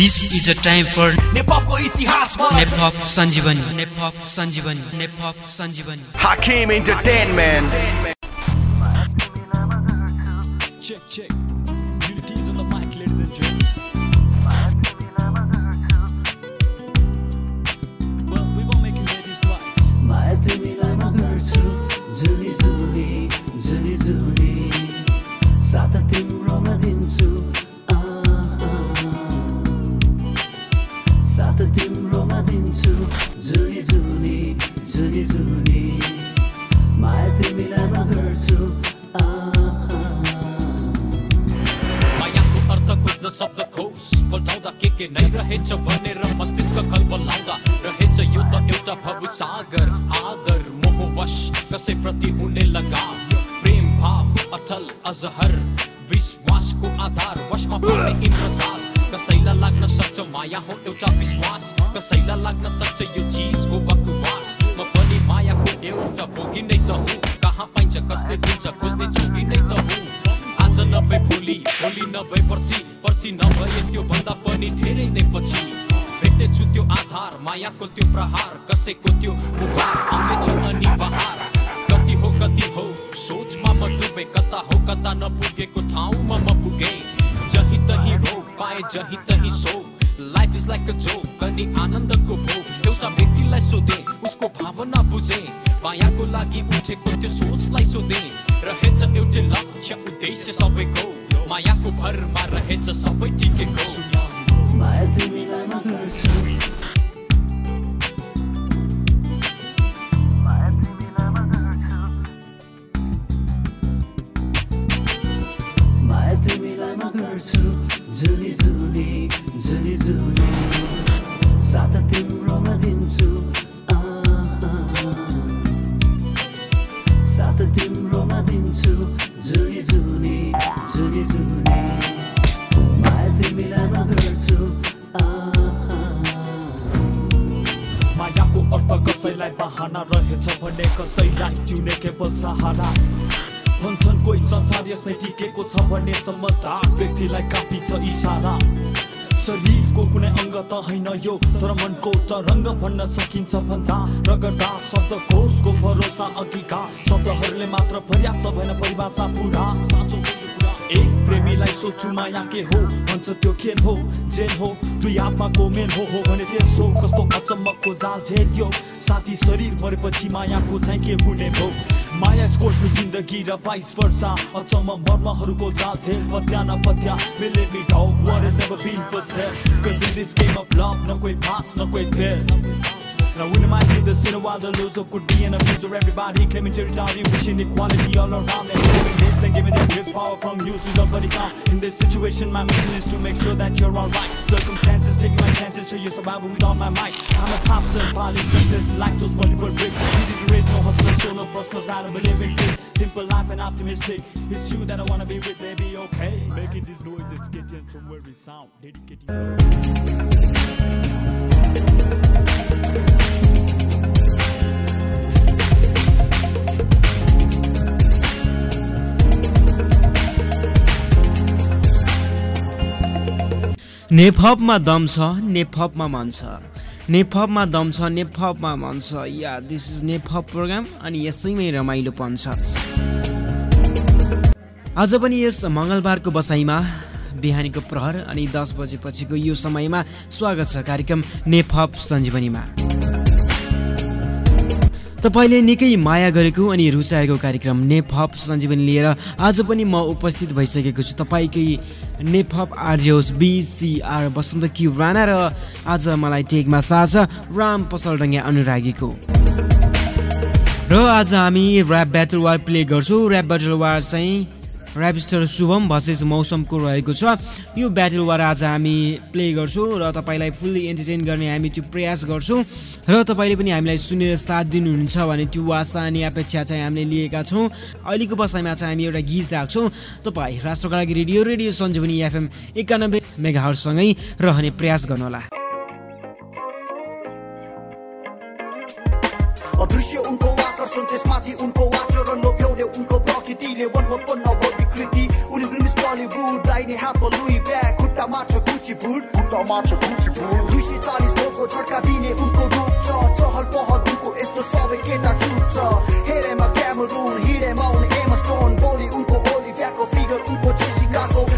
This is a time for नेपालको इतिहासमा नेपप सञ्जीवनी नेपप सञ्जीवनी नेपप सञ्जीवनी Hakim Entertainment. check check unities on the mic ladies and gents well we won't make you hear this twice माया तिमीलाई म गर्छु जुनी जुनी जुनी जुनी साथ तिम्रोमा दिन्छु दिन्छु। जुनी जुनी जुनी जुनी माया तिमीलाई म गर्छु। मायाको अर्थ खोज्न शब्द खोज। पल्टाउँदा के के नै रहेछ भनेर मस्तिष्क खलबलाउँदा रहेछ यो त एउटा भवसागर आदर मोहवश। कसैप्रति हुने लगाव प्रेम भाव अटल अजहर। विश्वासको आधार वशमा पर्ने इन्द्रजाल। कसैलाई लाग्न सक्छ माया हो एउटा विश्वास कसैलाई लाग्न सक्छ यो चिजको बकवास म पनि मायाको एउटा भोगी नै त हुँ कहाँ पाइन्छ कसले दिन्छ खोज्ने जोगी नै त हुँ आज नभए भोलि भोलि नभए पर्सि पर्सि नभए त्यो भन्दा पनि धेरै नै पछि भेट्नेछु त्यो आधार मायाको त्यो प्रहार कसैको त्यो अनि बहार कति हो कति हो सोचमा म डुबे कता हो कता नपुगेको ठाउँमा म पुगे जही तही रो पाए जही तही so life is like a joke अनि आनन्दको भोग. एउटा व्यक्तिलाई सोधे उसको भावना बुझे. मायाको लागि उठेको त्यो सोचलाई सोधे. रहेछ एउटै लक्ष्य उद्देश्य सबैको. मायाको भरमा रहेछ सबै टिकेको। माया तिमीलाई म गर्छु। गर्छु जुनी जुनी जुनी जुनी साथ तिम्रोमा दिन्छु। साथ तिम्रोमा दिन्छु जुनी जुनी जुनी जुनी माया तिमीलाई गर्छु। मायाको अर्थ कसैलाई बहाना रहेछ भने कसैलाई जिउने केवल सहारा भन्छन् कोही संसार यसमै टिकेको छ भने समझदार व्यक्तिलाई काफी छ इसारा। शरीरको कुनै अङ्ग त होइन यो तर मनको तरङ्ग भन्न सकिन्छ भन्दा रगर्दा शब्दकोशको भरोसा अघिका शब्दहरूले मात्र पर्याप्त भएन परिभाषा पुरा। साँचो एक प्रेमीलाई सोच्छु माया के हो भन्छ त्यो खेल हो जेल हो दुई आत्माको मेल हो हो भने त्यसो कस्तो अचम्मको जाल झेल्यो साथी शरीर मरेपछि मायाको चाहिँ के हुने भो माया स्कोटको जिन्दगी र भाइस वर्षा अचम्म मर्महरूको जाल झेल पत्या न पत्या मिले मिठाउ what has never been for sale cause in this game of love no कोही pass no कोही fail Now when am I be the while the loser could be an abuser Everybody claiming territory, wishing equality all around And giving then giving that gives power from you to somebody come In this situation my mission is to make sure that you're alright Circumstances, take my chances, show you survival with all my might. I'm a pop son, piling success like those multiple bricks. Needed to raise no hustler, solo prosperous, I don't believe in it Simple life and optimistic. It's you that I wanna be with, baby, okay? Making this noise, it's getting from where we sound. Dedicating नेपमा दम छ नेपमा मन छ। नेपमा दम छ नेपमा मन छ। या दिस इज नेपप प्रोग्राम अनि यसैमै रमाइलोपन छ। आज पनि यस मङ्गलबारको बसाइमा बिहानीको प्रहर अनि दस बजेपछिको यो समयमा स्वागत छ कार्यक्रम नेपप सञ्जीवनीमा। तपाईँले निकै माया गरेको अनि रुचाएको कार्यक्रम नेपप सञ्जीवनी लिएर आज पनि म उपस्थित भइसकेको छु। तपाईँकै नेपप आर्जेओस बिसिआर बसन्त क्यु राणा र आज मलाई टेकमा छ राम पसलडङ्गे अनुरागीको। र आज हामी ऱ्याप ब्याटल वार प्ले गर्छौँ। ऱ्याप ब्याटल वार चाहिँ ऱ्यापिस्टर शुभम भसेस मौसमको रहेको छ। यो ब्याटल वार आज हामी प्ले गर्छौँ र तपाईँलाई फुल्ली एन्टरटेन गर्ने हामी त्यो प्रयास गर्छौँ। र तपाईँले पनि हामीलाई सुनेर साथ दिनुहुन्छ भने त्यो आशा अनि अपेक्षा चाहिँ हामीले लिएका छौँ। अहिलेको बसाइमा चाहिँ हामी एउटा गीत राख्छौँ। तपाईँ राष्ट्रको लागि रेडियो रेडियो सञ्जीवनी एफएम एकानब्बे मेगाहरूसँगै रहने प्रयास गर्नुहोला। उनको आकर्षण त्यसमाथि उनको आचरण उनको प्रकृतिले वनपन्न भयो विकृति उनी ब्रिमिस बलिउड दाहिने हातमा लुई ब्याग खुट्टा खुट्टामा छ कुची बुट दुई सय चालिस भोको झड्का दिने उनको रूप छ चहल पहल उनको यस्तो सबै केटा चुप छ हेरेमा क्यामरुन हिँडेमा उनी एमा स्टोन बोली उनको ओलिभ्याको फिगर उनको जेसिकाको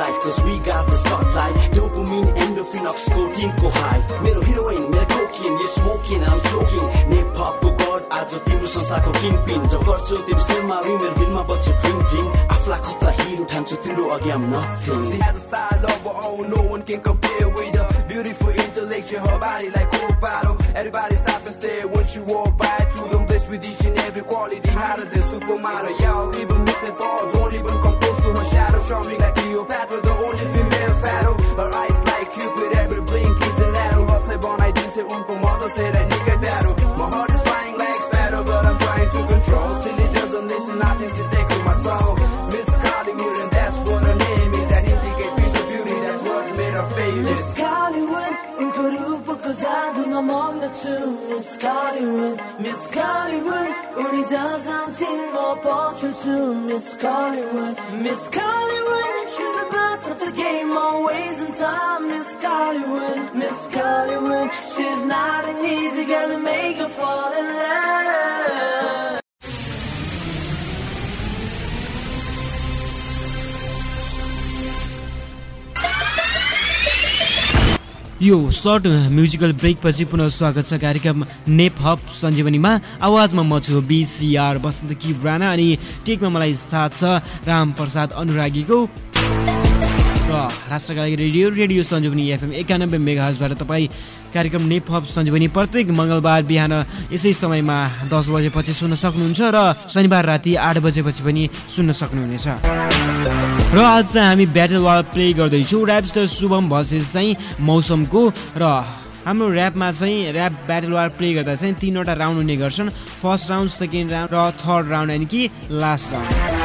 no spotlight, cause we got the spotlight. Dopamine, endorphin, oxytocin को high. मेरो heroine, मेरो cocaine, you smoking, I'm choking. Nepopको god, आज तिम्रो संसारको kingpin. जब गर्छौ तिम्रो शेरमा रिमेर दिलमा बच्छ ड्रिम ड्रिम. आफूलाई खतरा हिरो ठान्छु तिम्रो अघि I'm nothing. She has a style of her own, no one can compare with her. Beautiful intellectual, her body like coke bottle. Everybody stop and stare when she walk Miss Hollywood, Miss Hollywood, she's the boss of the game, always on time Miss Hollywood, Miss Hollywood, she's not an easy girl to make her fall in love यो short musical ब्रेकपछि पुनः स्वागत छ कार्यक्रम नेप हप सञ्जीवनीमा। आवाजमा म छु बिसिआर बसन्त कि राणा अनि टेकमा मलाई साथ छ राम प्रसाद अनुरागीको। र राष्ट्रका लागि रेडियो रेडियो सञ्जीवनी एफएम एकानब्बे मेगाहजबाट तपाईँ कार्यक्रम नेप सञ्जीवनी प्रत्येक मङ्गलबार बिहान यसै समयमा दस बजेपछि सुन्न सक्नुहुन्छ र शनिबार राति आठ बजेपछि पनि सुन्न सक्नुहुनेछ। र आज चाहिँ हामी ब्याटल वाल प्ले गर्दैछौँ। ऱ्यापस्टर शुभम भर्सेस चाहिँ मौसमको र हाम्रो ऱ्यापमा चाहिँ ऱ्याप ब्याटल वार प्ले गर्दा चाहिँ तिनवटा राउन्ड हुने गर्छन्। फर्स्ट राउन्ड सेकेन्ड राउन्ड र थर्ड राउन्ड यानि कि लास्ट राउन्ड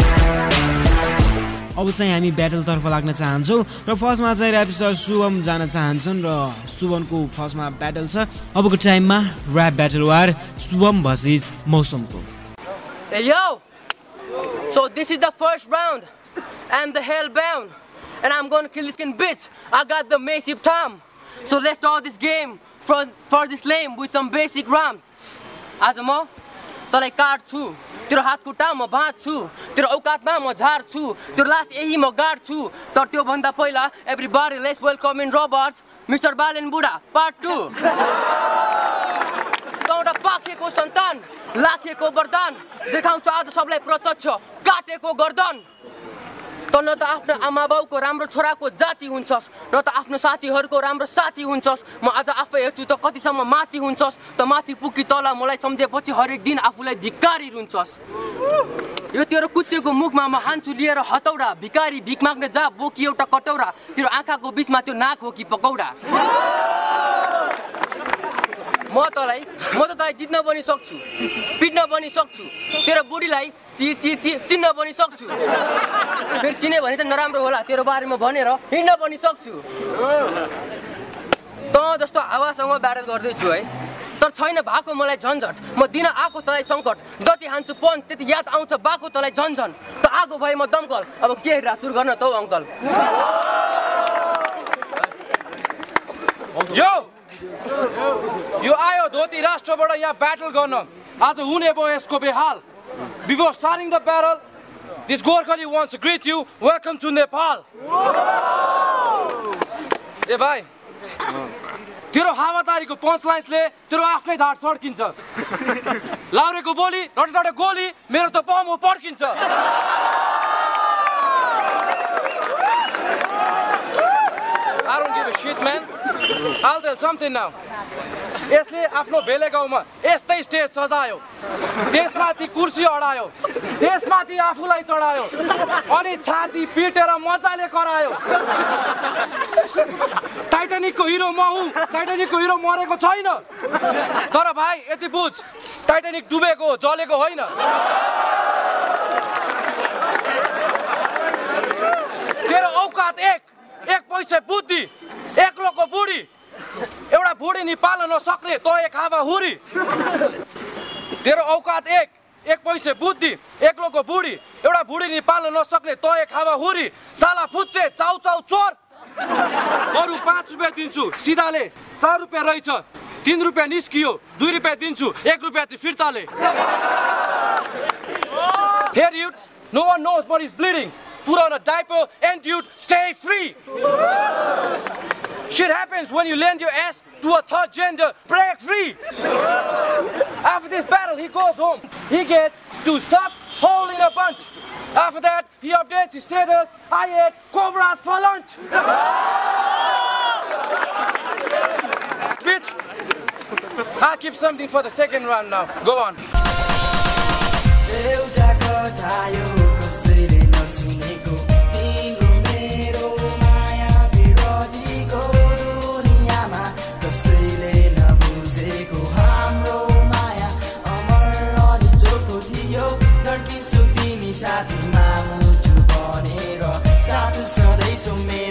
अब चाहिँ हामी ब्याटलतर्फ लाग्न चाहन्छौँ र फर्स्टमा चाहिँ ऱ्यापस्टर शुभम जान चाहन्छन् र शुभमको फर्स्टमा ब्याटल छ अबको टाइममा rap battle war Shubham versus मौसमको! So this is the first round. I'm the hellbound. And I'm gonna kill this king bitch. I got the massive time. So let's start this game for, for this lame with some basic rhymes. आज म तँलाई काट्छु तेरो हात खुट्टा म बाँच्छु तेरो औकातमा म झार्छु तेरो लास यही म गाड्छु। तर त्योभन्दा पहिला every bar less welcome in Roberts mister Balen Budha part two एउटा पाकेको सन्तान लाखेको वरदान देखाउँछ आज सबलाई प्रत्यक्ष काटेको गर्दन। न त आफ्नो आमा बाउको राम्रो छोराको जाति हुन्छस् न त आफ्नो साथीहरूको राम्रो साथी हुन्छस्। म आज आफै हेर्छु त कतिसम्म माथि हुन्छस् त माथि पुगी तल मलाई सम्झेपछि हरेक दिन आफूलाई धिक्कारी रुन्छस्। यो तेरो कुच्चेको मुखमा म हान्छु लिएर हतौडा भिकारी भिख माग्ने जा बोकी एउटा कटौरा तेरो आँखाको बिचमा त्यो नाक हो कि पकौडा? म तँलाई म त तँलाई जित्न पनि सक्छु। पिट्न पनि सक्छु। तेरो बुढीलाई ची ची ची चिन्न पनि सक्छु। फेरि चिने भने त नराम्रो होला। तेरो बारेमा भनेर हिँड्न पनि सक्छु। तँ जस्तो हावासँग ब्याटल गर्दैछु है। तर छैन भएको मलाई झन्झट। म दिन आएको तँलाई सङ्कट। जति हान्छु पन त्यति याद आउँछ बाको तँलाई झन्झन। त आगो भए म दमकल। अब के सुरु गर्न तँ अङ्कल। यो आयो धोती राष्ट्रबाट यहाँ ब्याटल गर्न। आज हुने भयो यसको बेहाल। Before starting the battle this Gorkhali wants greet you welcome to Nepal ए भाइ तेरो हावातारीको पञ्च लाइन्सले तेरो आफ्नै ढाड सड्किन्छ। लाउरेको बोली रटे गोली मेरो त हो पड्किन्छ। I don't give a shit, man. I'll tell something now. यसले आफ्नो भेले गाउँमा यस्तै स्टेज सजायो। त्यसमाथि कुर्सी अडायो। त्यसमाथि आफूलाई चढायो। अनि छाती पिटेर मजाले करायो। टाइटानिकको हिरो म हुँ। टाइटानिकको हिरो मरेको छैन। तर भाइ यति बुझ टाइटानिक डुबेको जलेको होइन। तेरो औकात एक। एक पैसा बुद्धि एक्लोको बुढी। एउटा बुढी नि पाल्न नसक्ने तँ एक हावा हुरी। तेरो औकात एक एक पैसे बुद्धि एक्लोको बुढी। एउटा बुढी नि पाल्न नसक्ने तँ एक हावा हुरी। साला फुच्चे चाउ चाउ चोर। अरू पाँच रुपियाँ दिन्छु सिधाले। चार रुपियाँ रहेछ तिन रुपियाँ निस्कियो दुई रुपियाँ दिन्छु एक रुपियाँ चाहिँ फिर्ताले। Here, dude, no one knows what is bleeding. Put on a diaper and, dude, stay free. Shit happens when you lend your ass to a third gender. Break free. After this battle, he goes home. He gets to suck hole in a bunch. After that, he updates his status. I ate cobras for lunch. Bitch, I'll keep something for the second round now. Go on. सधैँ मेरो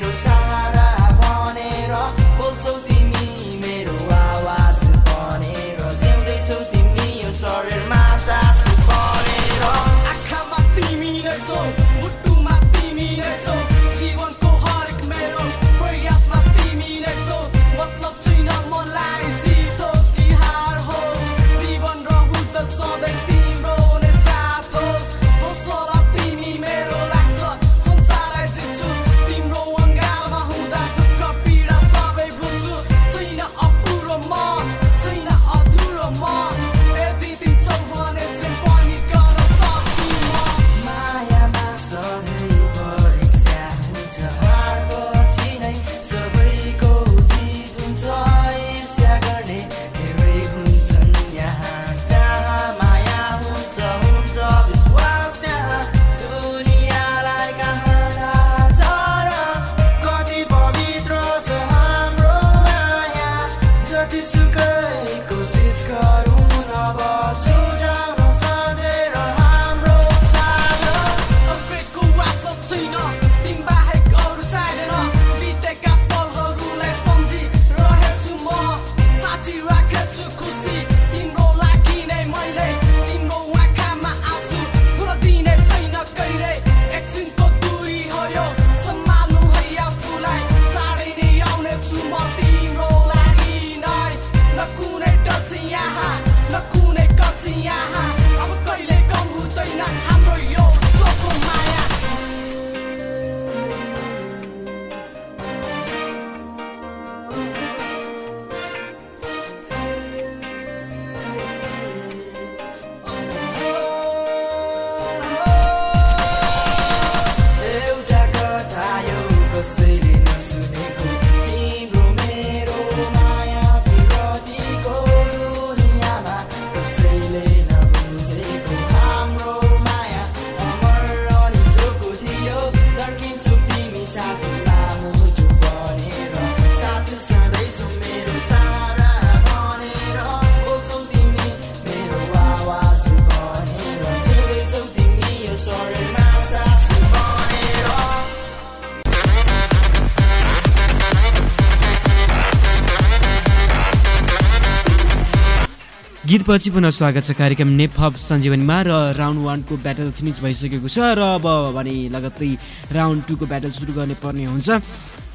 गीतपछि पुनः स्वागत छ कार्यक्रम नेपहब सञ्जीवनीमा र round वानको battle finish भइसकेको छ र अब भने लगत्तै राउन्ड टूको ब्याटल सुरु गर्ने पर्ने हुन्छ।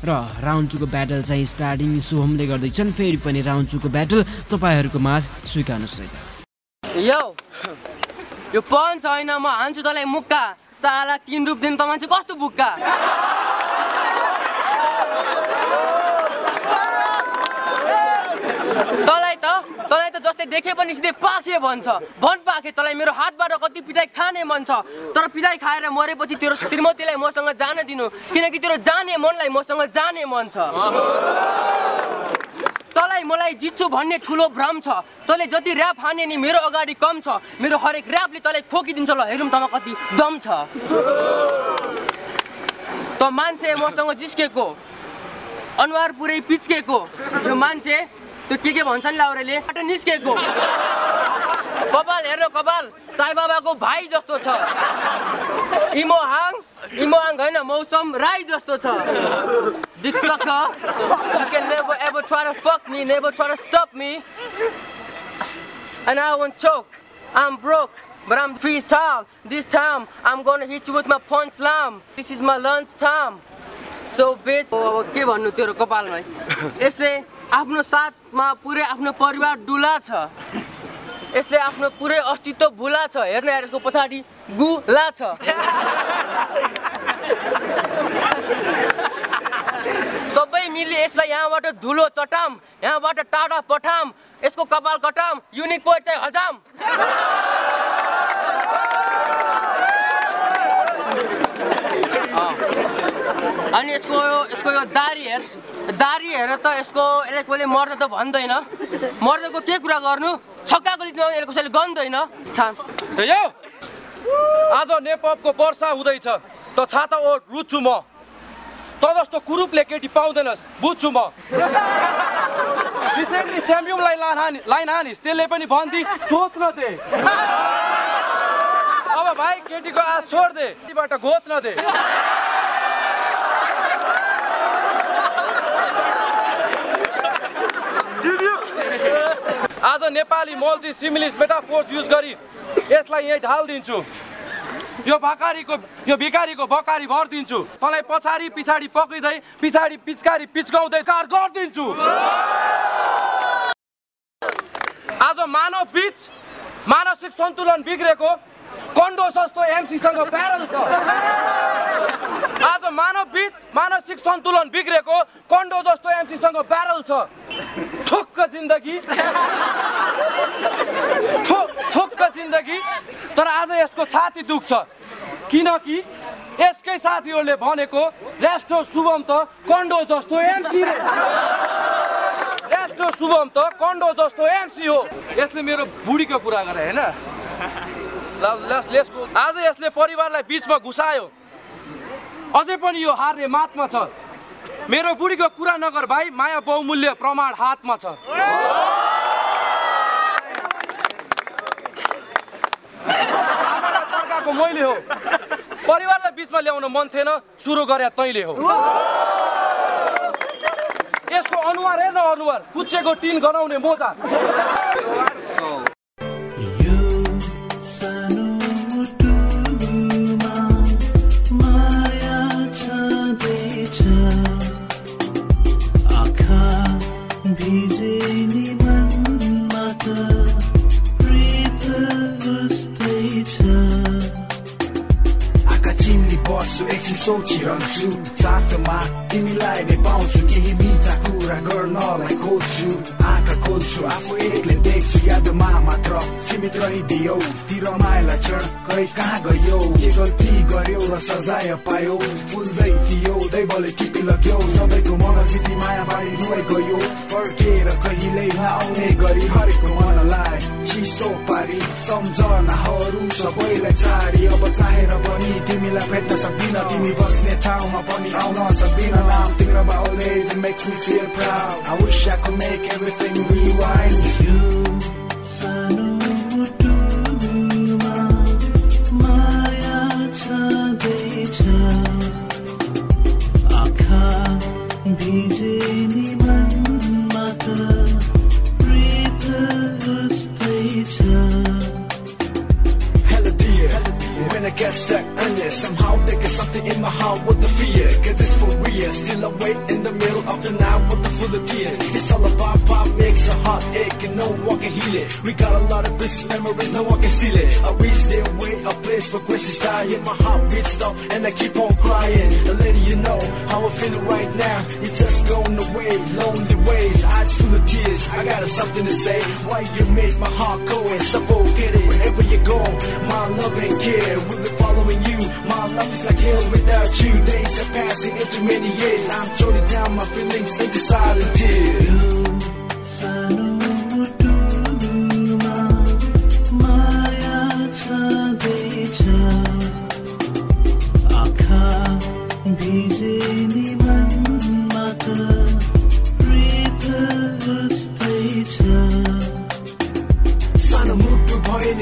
र राउन्ड टूको ब्याटल चाहिँ स्टार्टिङ सोहमले गर्दैछन् फेरि पनि राउन्ड टूको ब्याटल तपाईँहरूको माझ स्वीकार्नुहोस् यो यो होइन म हान्छु तँलाई मुक्का। साला तिन रूप दिन त कस्तो बुक्का तँलाई त जसले देखे पनि सिधै पाखे भन्छ। भन पाखे तँलाई मेरो हातबाट कति पिटाइ खाने मन छ। तर पिटाइ खाएर मरेपछि तेरो श्रीमतीलाई मसँग जान दिनु। किनकि तेरो जाने मनलाई मसँग जाने मन छ। तँलाई मलाई जित्छु भन्ने ठुलो भ्रम छ। तँले जति ऱ्याप हाने नि मेरो अगाडि कम छ। मेरो हरेक ऱ्यापले तँलाई ठोकिदिन्छ ल हेरौँ तँमा कति दम छ। त मान्छे मसँग जिस्केको अनुहार पुरै पिच्केको यो मान्छे त्यो के के भन्छ नि लाउरेले बाटो निस्केको कपाल हेर कपाल साई बाबाको भाइ जस्तो छ इमो हाङ इमो हाङ होइन मौसम राई जस्तो छ you can never ever try to fuck me, never try to stop me. And I won't choke. I'm broke, but I'm freestyle. This time, I'm gonna hit you with my punch slam. This is my lunch time. So bitch, के भन्नु तेरो कपालमा यसले आफ्नो साथमा पुरै आफ्नो परिवार डुला छ। यसले आफ्नो पुरै अस्तित्व भुला छ। हेर्न हेर यसको पछाडि गुला छ। सबै मिली यसलाई यहाँबाट धुलो चटाम यहाँबाट टाढा पठाम यसको कपाल कटाम युनिक पोइन्ट चाहिँ हजाम। अनि यसको यसको यो दारी हेर। दारी हेर त यसको यसले कसले मर्द त भन्दैन। मर्दको के कुरा गर्नु छक्काको लिटमा यसले कसैले गन्दैन। आज नेपको वर्षा हुँदैछ त छाता ओठ रुच्छु म। त जस्तो कुरूपले केटी पाउँदैनस् बुझ्छु म। रिसेन्टली स्याम्युमलाई लाइन हानि लाइन हानिस् त्यसले पनि भन्दी सोच्न दे। अब भाइ केटीको आश छोड दे घोच्न दे। आज Nepali multi similes metaphors use गरी यसलाई यहीँ ढालिदिन्छु। यो भकारीको यो भिखारीको बकारी भरिदिन्छु। तँलाई पछाडि पछाडि पक्रिँदै पछाडि पिचकारी पिचकाउँदै कार गरिदिन्छु। आज मानव बिच मानसिक सन्तुलन बिग्रेको कन्डो जस्तो एमसीसँग ब्यारल छ। आज मानव बिच मानसिक सन्तुलन बिग्रेको कन्डो एमसीसँग ब्यारल छ ठुक्क जिन्दगी ठोक्क जिन्दगी तर आज यसको छाती दुख्छ किनकि यसकै साथीहरूले भनेको रेस्टो शुभम त कन्डो जस्तो एमसी रेस्टो शुभम त कन्डो जस्तो एमसी हो यसले मेरो बुढीको कुरा गरे होइन आज यसले परिवारलाई बिचमा घुसायो अझै पनि यो हार्ने मातमा छ मेरो बुढीको कुरा नगर भाइ माया बहुमूल्य प्रमाण हातमा छ। हो। परिवारलाई बिचमा ल्याउन मन थिएन सुरु गरे तैँले हो। यसको अनुहार हेर्न अनुहार कुच्चेको टिन गनाउने मोजा। सोचिरहन्छु साथमा तिमीलाई नै पाउँछु केही मिठा कुरा गर्नलाई खोज्छु आँखा खोल्छु आफू एक्लै देख्छु यादमा मात्र सीमित रहिदियो तिर माया क्षण खै कहाँ गयो के गल्ती गर्यो र सजाय पायो फुल्दै थियो दैवले टिपी लग्यो सबैको मन जिती माया बारी गयो फर्केर कहिल्यै नआउने गरी हरेको मनलाई चिसो पारी सम्झनाहरू सबैलाई चारी। अब चाहेर पनि तिमीलाई भेट्न सक्दिन तिमी बस्ने ठाउँमा पनि आउन सक्दिन। नाम तिम्रो it makes me feel proud. I wish I could make everything rewind यो fear, Somehow there is something in my heart with the fear. cause it's for real. Still awake in the middle of the night with the full of tears. It's all about pop makes a heart ache and no one can heal it. We got a lot of precious memories, no one can steal it. I reach their way, a place for gracious die. Hit my heart beat stop and I keep on crying. The lady you know how I'm feeling right now. You just going away, lonely ways, eyes full of tears. I got something to say. Why you make my heart go and suffocate it? Wherever you go, my love and care following you. My love is like hell without you. Days are passing into many years. I'm turning down my feelings into silent tears.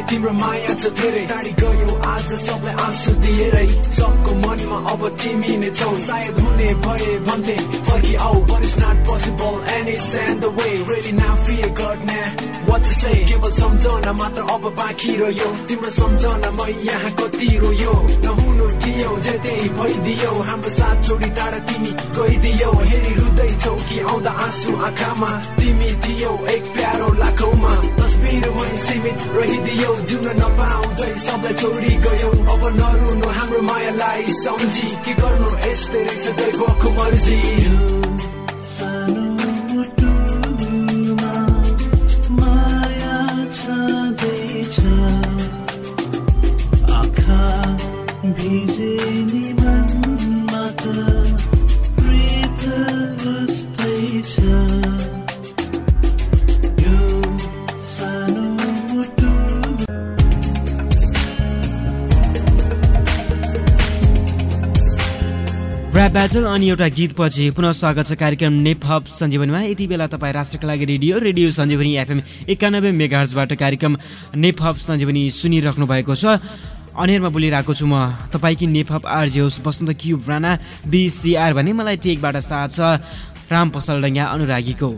तिम्रो माया छ धेरै टाढी सबलाई आँसु दिएरै सबको मनमा अब तिमी नै छौ सायद हुने भए भन्थे फर्की आऊ but it's not possible and it's and the way really now fear God now what to say? केवल सम्झना मात्र अब बाँकी रह्यो तिम्रो सम्झना म यहाँ कति रोयो नहुनु थियो जे त्यही भइदियो हाम्रो साथ छोडी टाढा तिमी गइदियो हेरी रुँदैछौ कि आउँदा आँसु आँखामा तिमी थियो एक प्यारो लाखौमा तस्बिरमै सीमित रहिदियो जिउन नपाउँदै छोडी गयो अब नरुनु हाम्रो मायालाई सम्झी के गर्नु यस्तै रहेछ अनि एउटा गीतपछि पुनः स्वागत छ कार्यक्रम नेपहब सञ्जीवनीमा। यति बेला तपाईँ राष्ट्रका लागि रेडियो रेडियो सञ्जीवनी एफएम एकानब्बे मेगाहर्जबाट कार्यक्रम नेपहब सञ्जीवनी सुनिराख्नु भएको छ। अनेरमा बोलिरहेको छु म तपाईँकी नेपहब आरजे होस् बसन्त क्युब राणा बिसिआर भने मलाई टेकबाट साथ छ राम पसलडङ्गा अनुरागीको।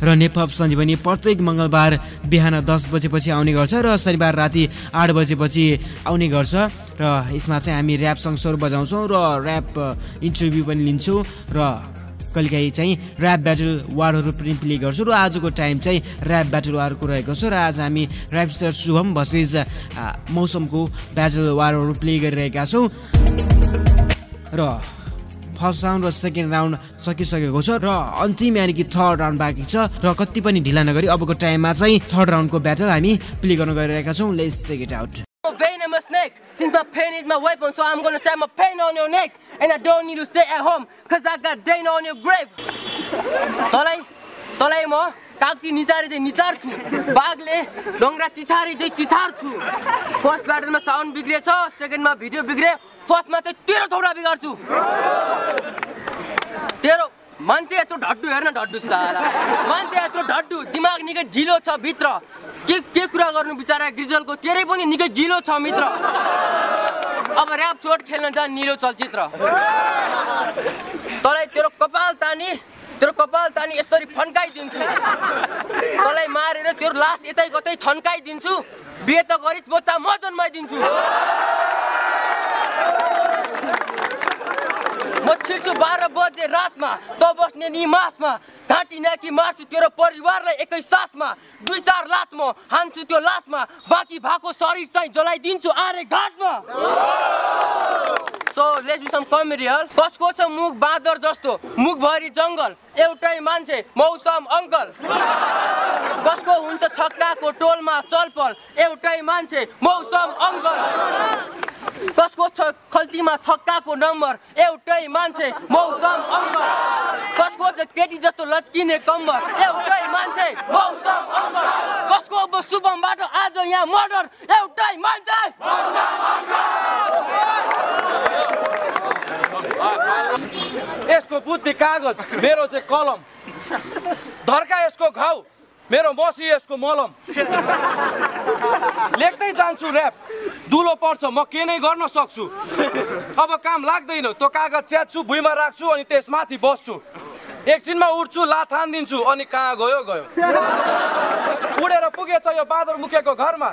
र नेपप सञ्जीवनी प्रत्येक मङ्गलबार बिहान दस बजेपछि आउने गर्छ र शनिबार राति आठ बजेपछि आउने गर्छ। र यसमा चाहिँ हामी ऱ्याप सङ्गहरू बजाउँछौँ र ऱ्याप इन्टरभ्यू पनि लिन्छौँ र कहिलेकाहीँ चाहिँ ऱ्याप ब्याटल वारहरू पनि प्ले गर्छौँ र आजको टाइम चाहिँ ऱ्याप ब्याटल वारको रहेको छ र आज हामी ऱ्याप स्टार शुभम भसेज मौसमको ब्याटल वारहरू प्ले गरिरहेका छौँ। र फर्स्ट राउन्ड र सेकेन्ड राउन्ड सकिसकेको छ र अन्तिम यानि कि थर्ड राउन्ड बाँकी छ र कति पनि ढिला नगरी अबको टाइममा चाहिँ थर्ड राउन्डको ब्याटल हामी प्ले गर्न गइरहेका छौँ let's check it out snake. Since my pain is my weapon, so I'm gonna stab my pain on your neck. And I don't need to stay at home, cause I got Dana on your grave. तँलाई तँलाई म कागती निचारे चाहिँ निचार्छु बाघले डङ्ग्रा चिथारे चाहिँ चिथार्छु first ब्याटलमा sound बिग्रिएछ सेकेन्डमा video बिग्रे फर्स्टमा चाहिँ तेरो थौडा बिगार्छु तेरो मान्छे यत्रो ढड्डु हेर्न ढड्डु मान्छे यत्रो ढड्डु दिमाग निकै ढिलो छ भित्र। के के कुरा गर्नु बिचरा ग्रिजलको? तेरै पनि निकै ढिलो छ मित्र। अब ऱ्याप चोट खेल्न जा निलो चलचित्र। तँलाई तेरो कपाल तानी। तेरो कपाल तानी यसरी फन्काइदिन्छु। तँलाई मारेर तेरो लास यतै कतै थन्काइदिन्छु। बिहे त गरिस् बच्चा म जन्माइदिन्छु। म छिर्छु बाह्र बजे रातमा त बस्ने निमासमा घाँटी नाकी मार्छु तेरो परिवारलाई एकै सासमा दुई चार लात म हान्छु त्यो लासमा बाँकी भएको शरीर चाहिँ जलाइदिन्छु आरे घाटमा। सो लेट्स सम कमेडियल कसको छ मुख बाँदर जस्तो? मुखभरि जङ्गल एउटै मान्छे मौसम अङ्कल। कसको हुन्छ छक्काको टोलमा चलपल एउटै मान्छे मौसम अङ्कल। कसको छ खल्तीमा छक्काको नम्बर एउटै मान्छे मौसम अङ्कल। कसको छ केटी जस्तो लच्किने कम्बर। एउटै मान्छे कसको अब शुभमबाट आज यहाँ मर्डर एउटै मान्छे। यसको बुद्धि कागज मेरो चाहिँ कलम। धर्का यसको घाउ मेरो मसी यसको मलम। लेख्दै जान्छु ऱ्याप दुलो पर्छ म के नै गर्न सक्छु? अब काम लाग्दैन त्यो कागज च्यात्छु भुइँमा राख्छु अनि त्यसमाथि बस्छु। एकछिनमा उठ्छु लात हानिदिन्छु अनि कहाँ गयो गयो। उडेर पुगेछ यो बाँदर मुखेको घरमा।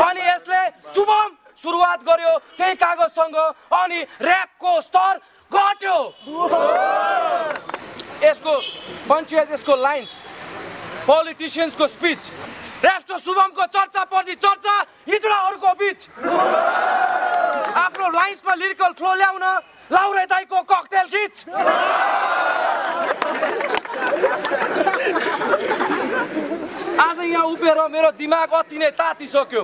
अनि यसले शुभम सुरुवात गर्यो त्यही कागजसँग अनि ऱ्यापको स्तर घट्यो। यसको पञ्चायत यसको लाइन्स पोलिटिसियन्सको स्पिच राष्ट्र शुभमको चर्चा पर्दि चर्चा हिजडाहरूको बिच। आफ्नो लाइन्समा लिरिकल फ्लो ल्याउन लाउरे दाईको ककटेल खिच आज यहाँ उभिएर मेरो दिमाग अति नै तातिसक्यो।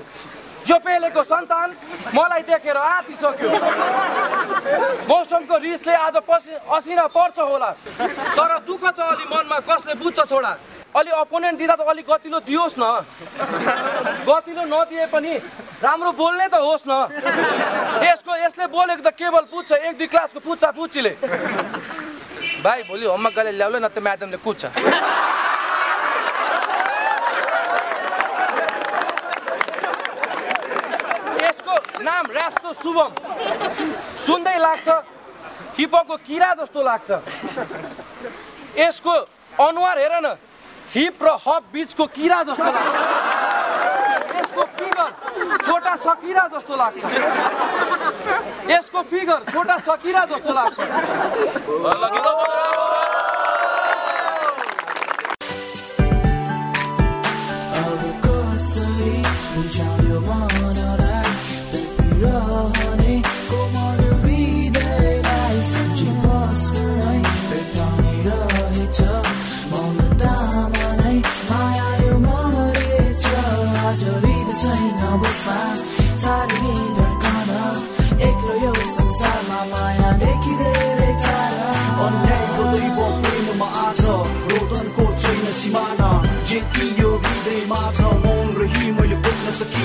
यो पेलेको सन्तान मलाई देखेर आतिसक्यो। मौसमको रिसले आज पसि असिना पर्छ होला। तर दुःख छ अलि मनमा कसले बुझ्छ थोडा। अलि अपोनेन्ट दिँदा त अलिक गतिलो दियोस् न। गतिलो नदिए पनि राम्रो बोल्ने त होस् न। यसको यसले बोलेको त केवल पुग्छ एक दुई क्लासको पुच्चा पुच्चीले। भाइ भोलि होमवर्क गरेर ल्याउले न त म्याडमले कुद्छ यसको रास्तो शुभम। सुन्दै लाग्छ। हिपको किरा जस्तो लाग्छ। यसको अनुहार हेर न। हिप र हप बिचको किरा जस्तो लाग्छ। यसको फिगर छोटा सकिरा जस्तो लाग्छ। यसको फिगर छोटा सकिरा जस्तो लाग्छ।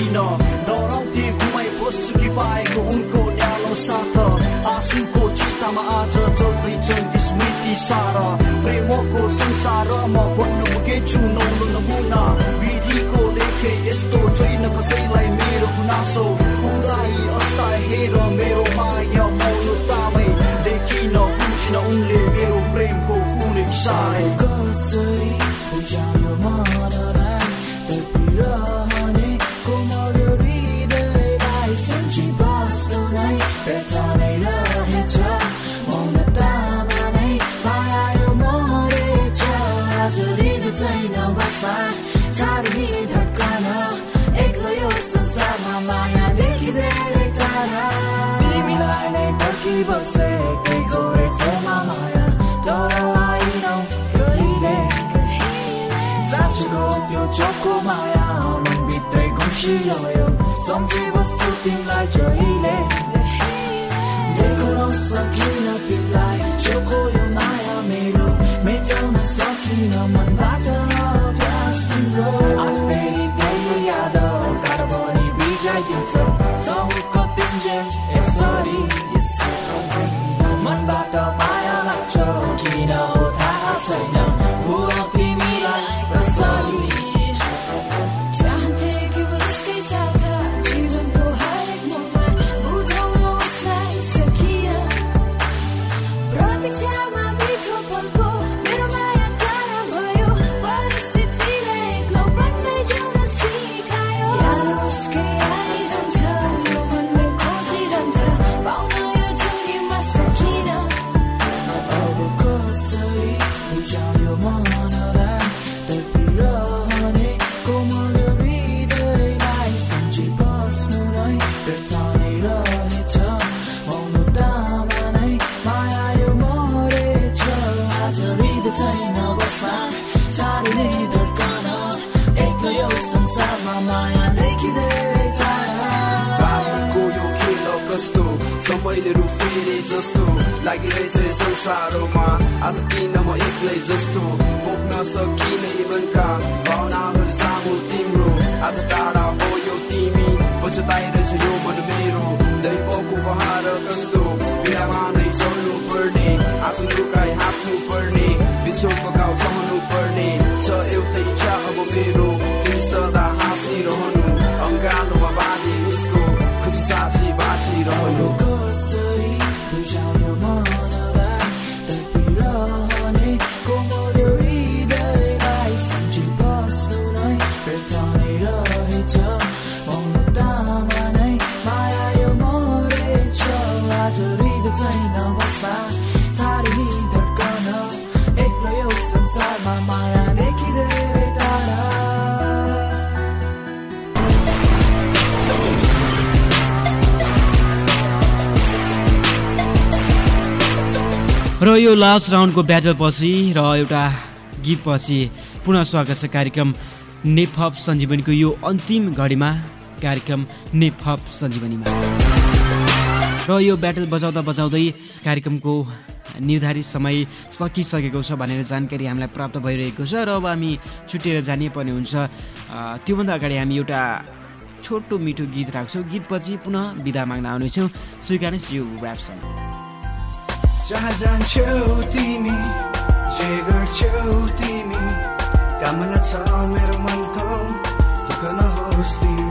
सकिन डराउँथे घुमाइ बस्छु कि पाएको उनको न्यालो साथ आँसुको चितामा आज चल्दैछन् स्मृति सारा प्रेमको संसारमा बन्न पुगेछु नौलो नमुना विधिको लेखे यस्तो छैन कसैलाई मेरो गुनासो उदाई अस्ताए हेर मेरो माया मौनतामै देखिन बुझिन उनले मेरो प्रेमको कुनै इसारै कसरी बुझायो मनलाई हृदय छैन बसमा छाडी धड्कन एक्लो यो संसारमा मायादेखि धेरै टाढा तिमीलाई नै पर्खिबसेकै गोरेछौ माया तर आइनौ कहिले साँचोको त्यो चोखो माया मनभित्रै घुसिरह्यो सम्झी बस्छु तिमीलाई जहिले देख्न सकिन तिमीलाई चोखो यो माया मेरो मेटाउन सकिन मनबाट छैन बसमा छाडी नै धड्कन एक्लो यो संसारमा मायादेखि धेरै टाढा बाबुको यो खेल कस्तो समयले रूप फेरे जस्तो लागिरहेछ संसारमा आज किन म एक्लै जस्तो बोक्न सकिने मनका भावनाहरू सामु तिम्रो आज टाढा भयो तिमी पछताइरहेछ यो मन मेरो दैवको बहार कस्तो बिरामा नै चल्नु पर्ने आँसु लुकाइ हाँस्नु पर्ने विश्वको घाउ सहनु पर्ने छ एउटै इच्छा अब मेरो र यो लास्ट राउन्डको ब्याटलपछि र एउटा गीतपछि पुनः स्वागत छ कार्यक्रम नेपहप सञ्जीवनीको यो अन्तिम घडीमा कार्यक्रम नेपहप सञ्जीवनीमा। र यो ब्याटल बजाउँदा बजाउँदै कार्यक्रमको निर्धारित समय सकिसकेको छ भनेर जानकारी हामीलाई प्राप्त भइरहेको छ र अब हामी छुट्टिएर जाने पर्ने हुन्छ त्योभन्दा अगाडि हामी एउटा छोटो मिठो गीत राख्छौँ। गीतपछि पुनः बिदा माग्न आउनेछौँ। स्वीकार्नुहोस् यो ऱ्याप सङ्ग जहाँ जान्छौ तिमी जे गर्छौ तिमी। कामना छ मेरो मनको दुःख नहोस् तिमीलाई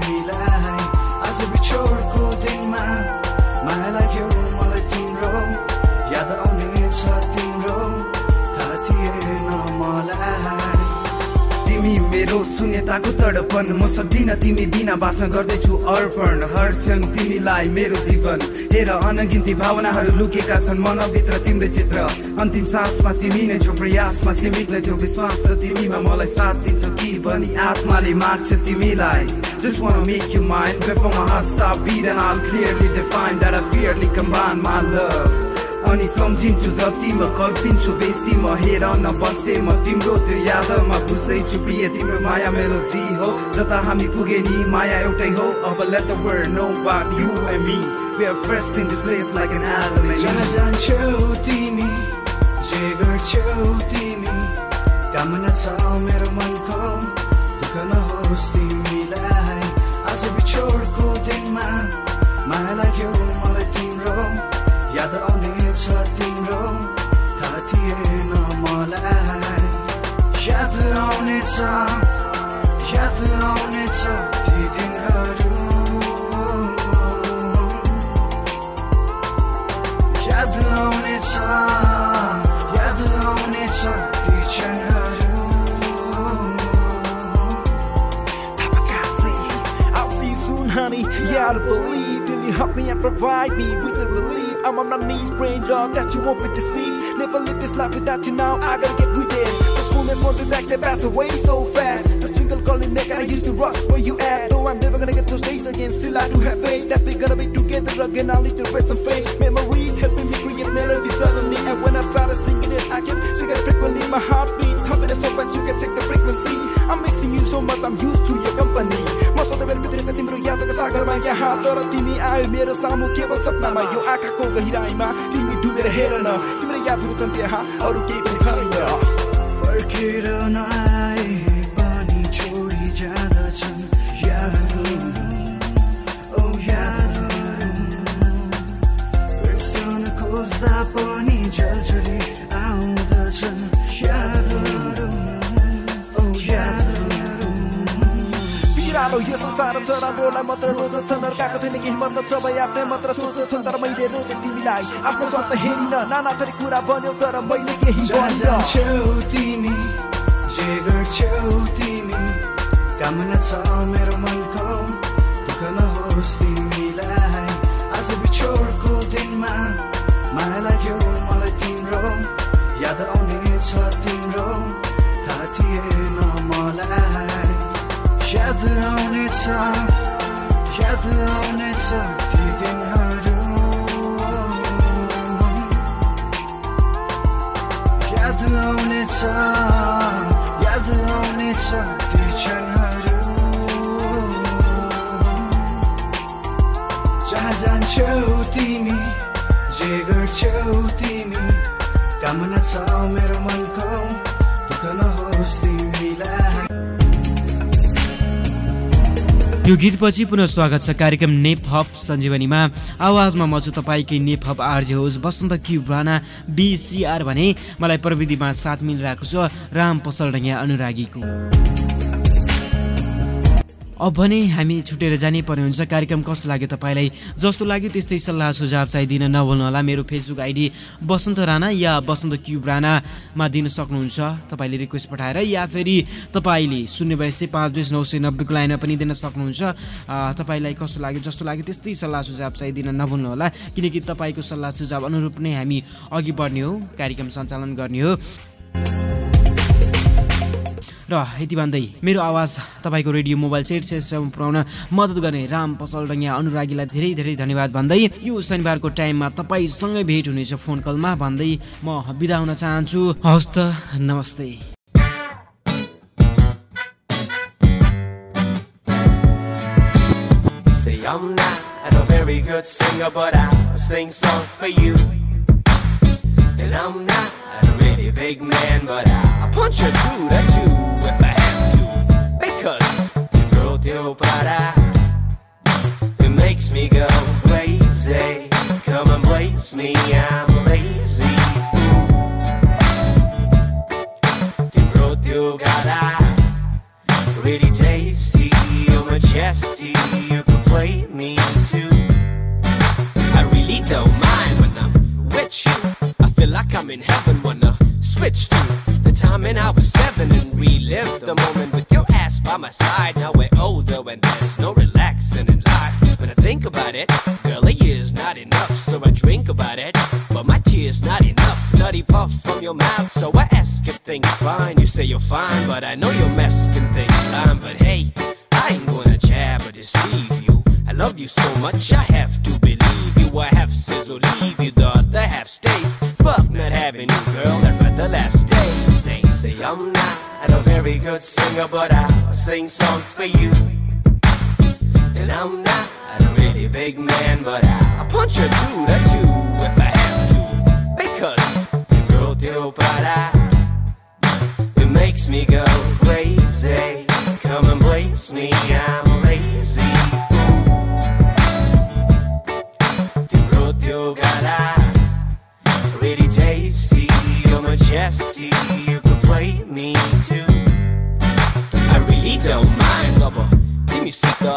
मेरो शून्यताको तडपन। म सक्दिनँ तिमी बिना बाँच्न गर्दैछु अर्पण। हर क्षण तिमीलाई मेरो जीवन। हेर अनगिन्ती भावनाहरू लुकेका छन् मनभित्र तिम्रो चित्र। अन्तिम सासमा तिमी नै छौ प्रयासमा सीमित नै थियो विश्वास छ तिमीमा मलाई साथ दिन्छ। कि भनी आत्माले मार्छ तिमीलाई। Just wanna make you mine Before my heart stop beating I'll clearly define that I fiercely combine my love. अनि सम्झिन्छु जति म कल्पिन्छु बेसी म हेर न बसे म तिम्रो त्यो यादमा बुझ्दैछु प्रिय तिम्रो माया मेलोडी हो जता हामी पुगे नि माया एउटै हो। अब let the world know about you and me. We are first place like an Adam and जहाँ Eve जान्छौ तिमी जे गर्छौ तिमी कामना छ मेरो मनको दुःख नहोस् तिमीलाई। आज बिछोडको दिनमा माया लाग्यो मलाई तिम्रो। याद आउनेछ तिम्रो थाहा थिएन मलाई याद आउनेछ याद आउनेछ ती दिनहरू याद आउनेछ याद आउनेछ ती क्षणहरू you honey. Yeah, I believe. You help me and provide me with the relief? I'm on my knees, praying, dog, that you me to see. Never live this life without you now. I gotta get with it. Those moments won't be back, they pass away so fast. The single calling neck I used to rush where you at. Though I'm never gonna get those days again, still I do have faith that we're gonna be together again. I'll leave the rest of faith. Memories helping me create melody suddenly. And when I started singing it, I आयो मेरो सामु केवल सपनामा यो आँखाको गहिराईमा तिमी डुबेर हेर न तिम्रो यादहरू छन् त्यहाँ अरू केही पनि छैन पनि छोडी ओ पनि यो संसार छ राम्रोलाई मात्र रोज्दछन् अर्काको छैन केही मतलब सबै आफ्नै मात्र सोच्दछन् तर मैले रोजे तिमीलाई आफ्नो सत्ता हेरिन। नाना थरी कुरा बन्यो तर मैले केही तिमी जे गर्छौ तिमी कामना छ मेरो मनको दुःख नहोस् तिमीलाई जहाँ तिमी जे कामना छ मेरो मनको दुःख नहोस् तिमीलाई यो गीतपछि पुनः स्वागत छ कार्यक्रम नेप हप सञ्जीवनीमा। आवाजमा म छु तपाईँकै नेप हप आर्जे होस् वसन्त क्युब राणा बिसिआर भने मलाई प्रविधिमा साथ मिलिरहेको छ राम पसल ढङ्गिया अनुरागीको। अब भने हामी छुटेर जानै पर्ने हुन्छ। कार्यक्रम कस्तो लाग्यो तपाईँलाई? जस्तो लाग्यो त्यस्तै सल्लाह सुझाव चाहिँ नभुल्नुहोला मेरो फेसबुक आइडी बसन्त राणा या बसन्त क्युब राणामा दिन सक्नुहुन्छ। तपाईँले रिक्वेस्ट पठाएर या फेरि तपाईँले शून्य बयासी पाँच बिस नौ सय नब्बेको लाइनमा पनि दिन सक्नुहुन्छ। तपाईँलाई कस्तो लाग्यो? जस्तो लाग्यो त्यस्तै सल्लाह सुझाव चाहिँ दिन नभुल्नुहोला किनकि तपाईँको सल्लाह सुझाव अनुरूप नै हामी अघि बढ्ने हो। कार्यक्रम सञ्चालन गर्ने हो। र यति भन्दै मेरो आवाज तपाईँको रेडियो मोबाइल सेट सेटसम्म पुर्याउन मद्दत गर्ने राम पसल डङ्गिया अनुरागीलाई धेरै धेरै धन्यवाद भन्दै यो शनिबारको टाइममा तपाईँसँगै भेट हुनेछ फोन कलमा भन्दै म बिदा हुन चाहन्छु हवस् त नमस्ते I'm not a very good singer, but I'll sing songs for you. And I'm not big man, but I'll punch a dude or two if I have to. Because you broke your para. It makes me go crazy. Come and place me, I'm lazy fool. You broke your cara. Really tasty, you're my chesty, you can play me too. I really don't mind when I'm with you. I feel like I'm in heaven when I switch to the time when I was seven and relived the moment with your ass by my side. Now we're older and there's no relaxing in life. When I think about it, girl, a year's not enough, so I drink about it. But my tears not enough. Nutty puff from your mouth, so I ask if things fine. You say you're fine, but I know you're mesking things lime. But hey, I ain't gonna jab or deceive you. I love you so much, I have to believe you. I have says leave you, the other half stays. Fuck not having you, girl. I'd last days. Say, say I'm not a very good singer, but I'll sing songs for you. And I'm not a really big man, but I'll punch a dude or two if I have to. Because you broke your para. It makes me go crazy. Come and place me, I'm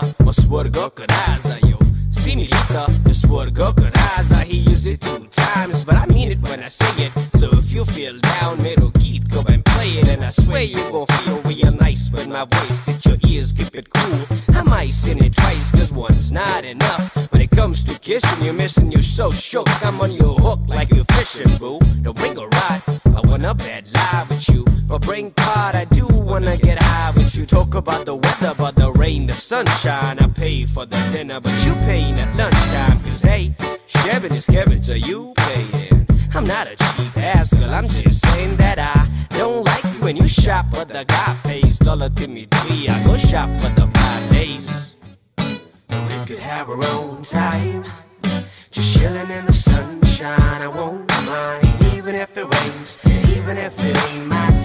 Sita, ma karaza, yo. Similita, the swarga karaza. He used it two times, but I mean it when I say it. So if you feel down, middle geet, go and play it. And I swear you gon' feel real nice when my voice hits your ears, keep it cool. I might sing it twice, cause one's not enough. When it comes to kissing, you're missing, you're so shook. I'm on your hook like you're fishing, boo. Don't bring a ride, I wanna bed lie with you. But bring part, I do wanna get high with you. Talk about the weather, but rain, the sunshine. I pay for the dinner, but you paying at lunchtime. Cause hey, Chevin is Kevin, so you paying. I'm not a cheap ass girl, I'm just saying that I don't like you when you shop, but the guy pays dollar to me three. I go shop for the five days. We could have our own time. Just chilling in the sunshine, I won't mind. Even if it rains, even if it ain't my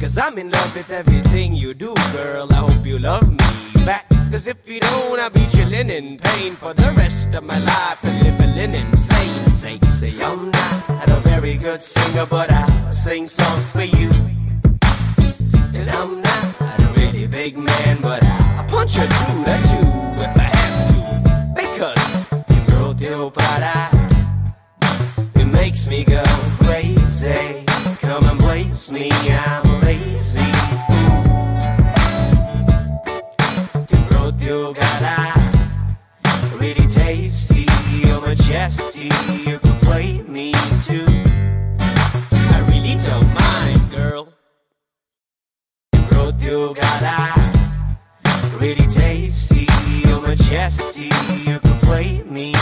Cause I'm in love with everything you do, girl. I hope you love me back. Cause if you don't, I'll be chillin' in pain for the rest of my life and living insane. Say, say, I'm not a very good singer, but I sing songs for you. And I'm not a really big man, but I punch a dude or two if I have to. Because you broke your para. It makes me go crazy. Come and place me, I'm nasty, you could play me too. I really don't mind, girl. Road you got eye, really tasty, you're chesty you could play me